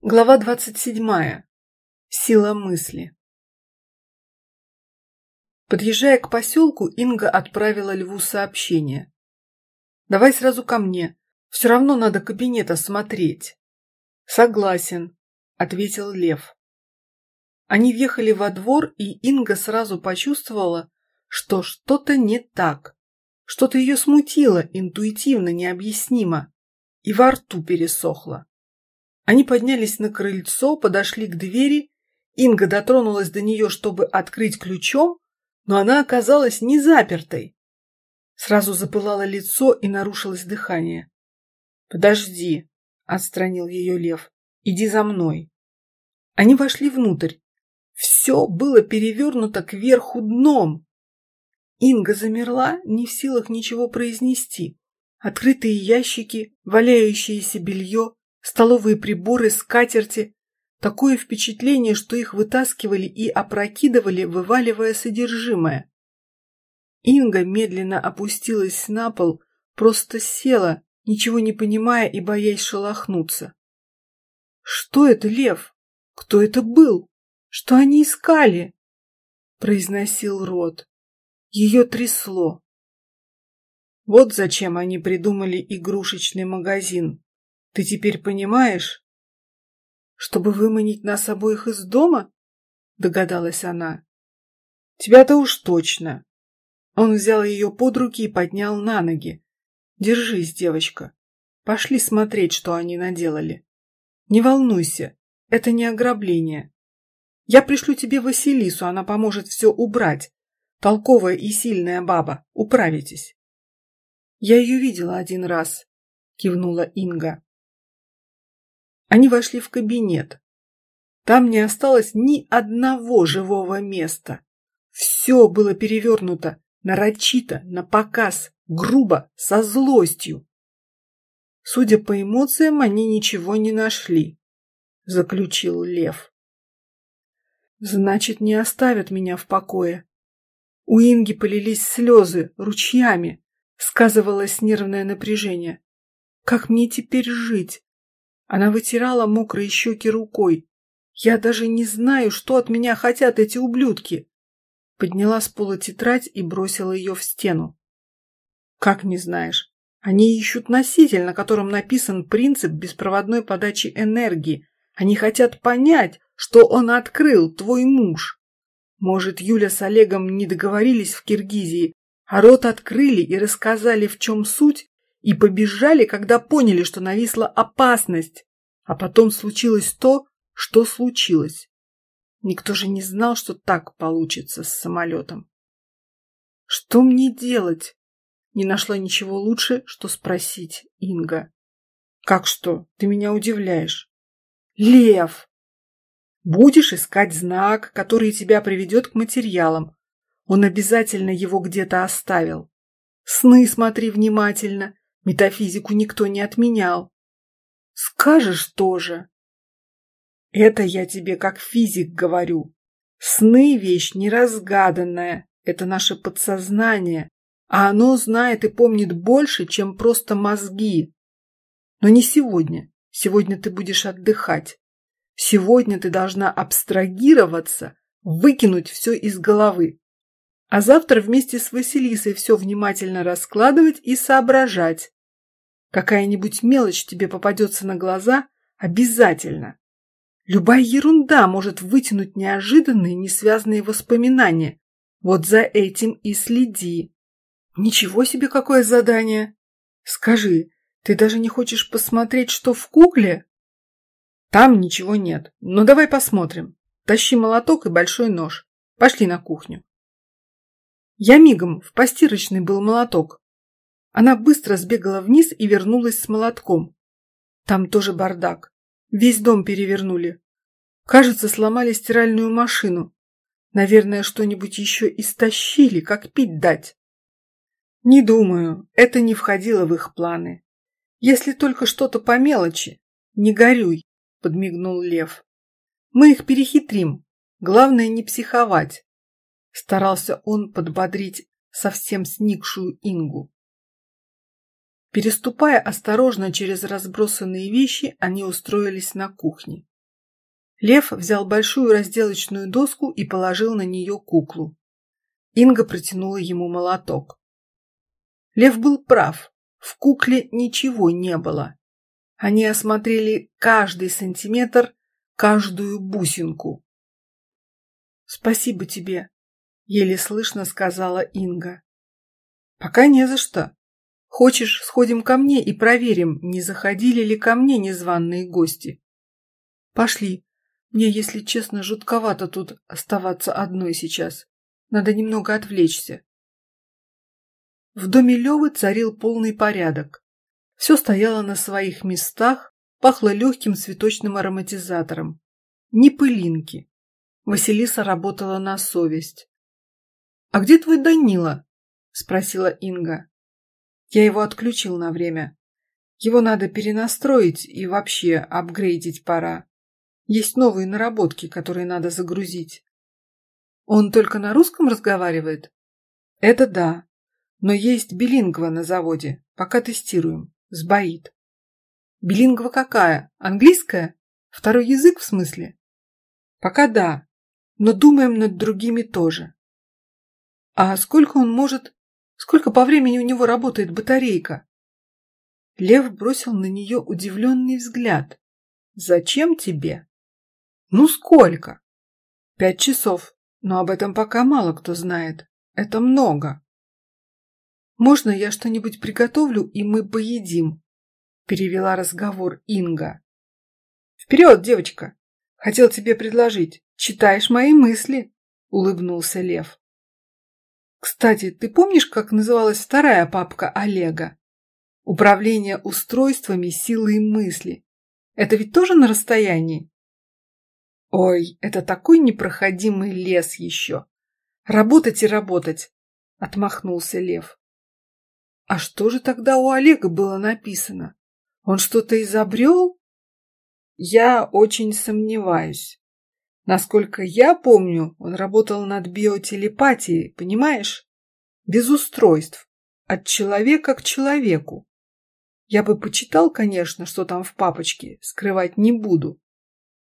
Глава двадцать седьмая. Сила мысли. Подъезжая к поселку, Инга отправила Льву сообщение. «Давай сразу ко мне. Все равно надо кабинет осмотреть». «Согласен», — ответил Лев. Они въехали во двор, и Инга сразу почувствовала, что что-то не так. Что-то ее смутило, интуитивно, необъяснимо, и во рту пересохло. Они поднялись на крыльцо, подошли к двери. Инга дотронулась до нее, чтобы открыть ключом, но она оказалась не запертой. Сразу запылало лицо и нарушилось дыхание. «Подожди», — отстранил ее лев, — «иди за мной». Они вошли внутрь. Все было перевернуто кверху дном. Инга замерла, не в силах ничего произнести. Открытые ящики, валяющееся белье, столовые приборы, скатерти. Такое впечатление, что их вытаскивали и опрокидывали, вываливая содержимое. Инга медленно опустилась на пол, просто села, ничего не понимая и боясь шелохнуться. «Что это, Лев? Кто это был? Что они искали?» произносил Рот. Ее трясло. Вот зачем они придумали игрушечный магазин. Ты теперь понимаешь? Чтобы выманить нас обоих из дома? Догадалась она. Тебя-то уж точно. Он взял ее под руки и поднял на ноги. Держись, девочка. Пошли смотреть, что они наделали. Не волнуйся, это не ограбление. Я пришлю тебе Василису, она поможет все убрать. Толковая и сильная баба, управитесь. Я ее видела один раз, кивнула Инга. Они вошли в кабинет. Там не осталось ни одного живого места. Все было перевернуто, нарочито, на показ, грубо, со злостью. Судя по эмоциям, они ничего не нашли, заключил Лев. Значит, не оставят меня в покое. У Инги полились слезы ручьями, сказывалось нервное напряжение. Как мне теперь жить? Она вытирала мокрые щеки рукой. «Я даже не знаю, что от меня хотят эти ублюдки!» Подняла с пола тетрадь и бросила ее в стену. «Как не знаешь? Они ищут носитель, на котором написан принцип беспроводной подачи энергии. Они хотят понять, что он открыл, твой муж. Может, Юля с Олегом не договорились в Киргизии, а рот открыли и рассказали, в чем суть, и побежали, когда поняли, что нависла опасность. А потом случилось то, что случилось. Никто же не знал, что так получится с самолетом. Что мне делать? Не нашла ничего лучше, что спросить Инга. Как что? Ты меня удивляешь. Лев! Будешь искать знак, который тебя приведет к материалам. Он обязательно его где-то оставил. Сны смотри внимательно Метафизику никто не отменял. Скажешь тоже. Это я тебе как физик говорю. Сны – вещь неразгаданная. Это наше подсознание. А оно знает и помнит больше, чем просто мозги. Но не сегодня. Сегодня ты будешь отдыхать. Сегодня ты должна абстрагироваться, выкинуть все из головы. А завтра вместе с Василисой все внимательно раскладывать и соображать. Какая-нибудь мелочь тебе попадется на глаза обязательно. Любая ерунда может вытянуть неожиданные, несвязанные воспоминания. Вот за этим и следи. Ничего себе какое задание! Скажи, ты даже не хочешь посмотреть, что в кукле? Там ничего нет. Но давай посмотрим. Тащи молоток и большой нож. Пошли на кухню. Я мигом, в постирочной был молоток. Она быстро сбегала вниз и вернулась с молотком. Там тоже бардак. Весь дом перевернули. Кажется, сломали стиральную машину. Наверное, что-нибудь еще истощили, как пить дать. Не думаю, это не входило в их планы. Если только что-то по мелочи, не горюй, подмигнул Лев. Мы их перехитрим. Главное не психовать. Старался он подбодрить совсем сникшую Ингу. Переступая осторожно через разбросанные вещи, они устроились на кухне. Лев взял большую разделочную доску и положил на нее куклу. Инга протянула ему молоток. Лев был прав. В кукле ничего не было. Они осмотрели каждый сантиметр, каждую бусинку. «Спасибо тебе», — еле слышно сказала Инга. «Пока не за что. Хочешь, сходим ко мне и проверим, не заходили ли ко мне незваные гости?» «Пошли. Мне, если честно, жутковато тут оставаться одной сейчас. Надо немного отвлечься». В доме Левы царил полный порядок. Все стояло на своих местах, пахло легким цветочным ароматизатором. Ни пылинки. Василиса работала на совесть. «А где твой Данила?» – спросила Инга. Я его отключил на время. Его надо перенастроить и вообще апгрейдить пора. Есть новые наработки, которые надо загрузить. Он только на русском разговаривает? Это да. Но есть билингва на заводе. Пока тестируем. Сбоит. Билингва какая? Английская? Второй язык в смысле? Пока да. Но думаем над другими тоже. А сколько он может... Сколько по времени у него работает батарейка? Лев бросил на нее удивленный взгляд. «Зачем тебе?» «Ну сколько?» «Пять часов, но об этом пока мало кто знает. Это много». «Можно я что-нибудь приготовлю, и мы поедим?» Перевела разговор Инга. «Вперед, девочка! Хотел тебе предложить. Читаешь мои мысли?» Улыбнулся Лев. «Кстати, ты помнишь, как называлась вторая папка Олега? Управление устройствами силы и мысли. Это ведь тоже на расстоянии?» «Ой, это такой непроходимый лес еще! Работать и работать!» — отмахнулся Лев. А что же тогда у Олега было написано? Он что-то изобрел? Я очень сомневаюсь. Насколько я помню, он работал над биотелепатией, понимаешь? Без устройств. От человека к человеку. Я бы почитал, конечно, что там в папочке, скрывать не буду.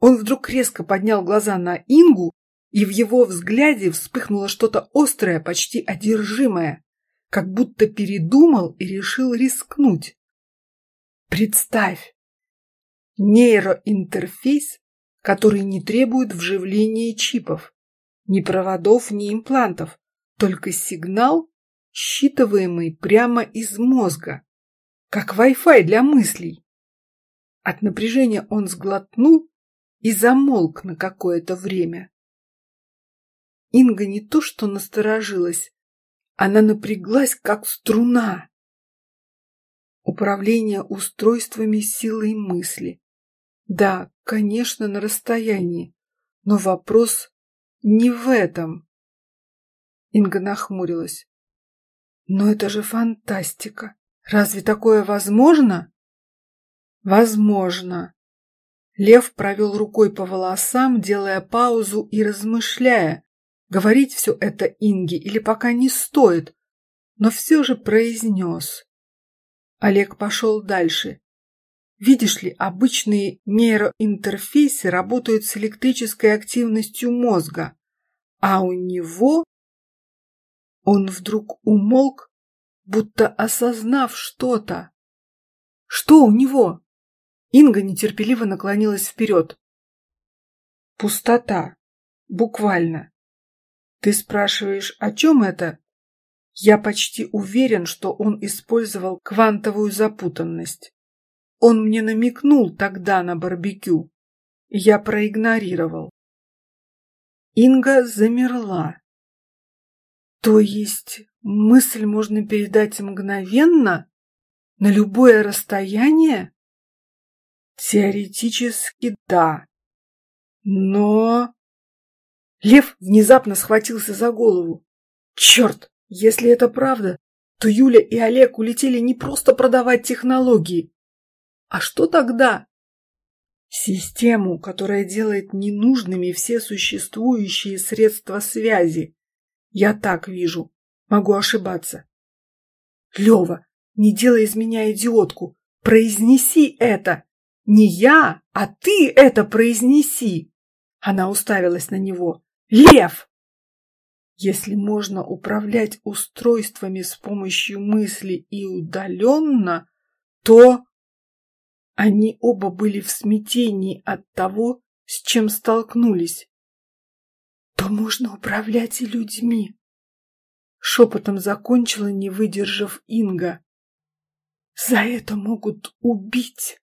Он вдруг резко поднял глаза на Ингу, и в его взгляде вспыхнуло что-то острое, почти одержимое как будто передумал и решил рискнуть. Представь! Нейроинтерфейс, который не требует вживления чипов, ни проводов, ни имплантов, только сигнал, считываемый прямо из мозга, как Wi-Fi для мыслей. От напряжения он сглотнул и замолк на какое-то время. Инга не то что насторожилась, она напряглась, как струна. Управление устройствами силой мысли. Да, конечно, на расстоянии, но вопрос не в этом. Инга нахмурилась. Но это же фантастика. Разве такое возможно? Возможно. Лев провел рукой по волосам, делая паузу и размышляя, Говорить все это Инге или пока не стоит, но все же произнес. Олег пошел дальше. Видишь ли, обычные нейроинтерфейсы работают с электрической активностью мозга, а у него... Он вдруг умолк, будто осознав что-то. Что у него? Инга нетерпеливо наклонилась вперед. Пустота. Буквально. Ты спрашиваешь, о чем это? Я почти уверен, что он использовал квантовую запутанность. Он мне намекнул тогда на барбекю. Я проигнорировал. Инга замерла. То есть мысль можно передать мгновенно? На любое расстояние? Теоретически да. Но... Лев внезапно схватился за голову. Черт, если это правда, то Юля и Олег улетели не просто продавать технологии. А что тогда? Систему, которая делает ненужными все существующие средства связи. Я так вижу. Могу ошибаться. Лева, не делай из меня идиотку. Произнеси это. Не я, а ты это произнеси. Она уставилась на него. «Лев!» Если можно управлять устройствами с помощью мысли и удаленно, то... Они оба были в смятении от того, с чем столкнулись. То можно управлять и людьми. Шепотом закончила, не выдержав Инга. За это могут убить.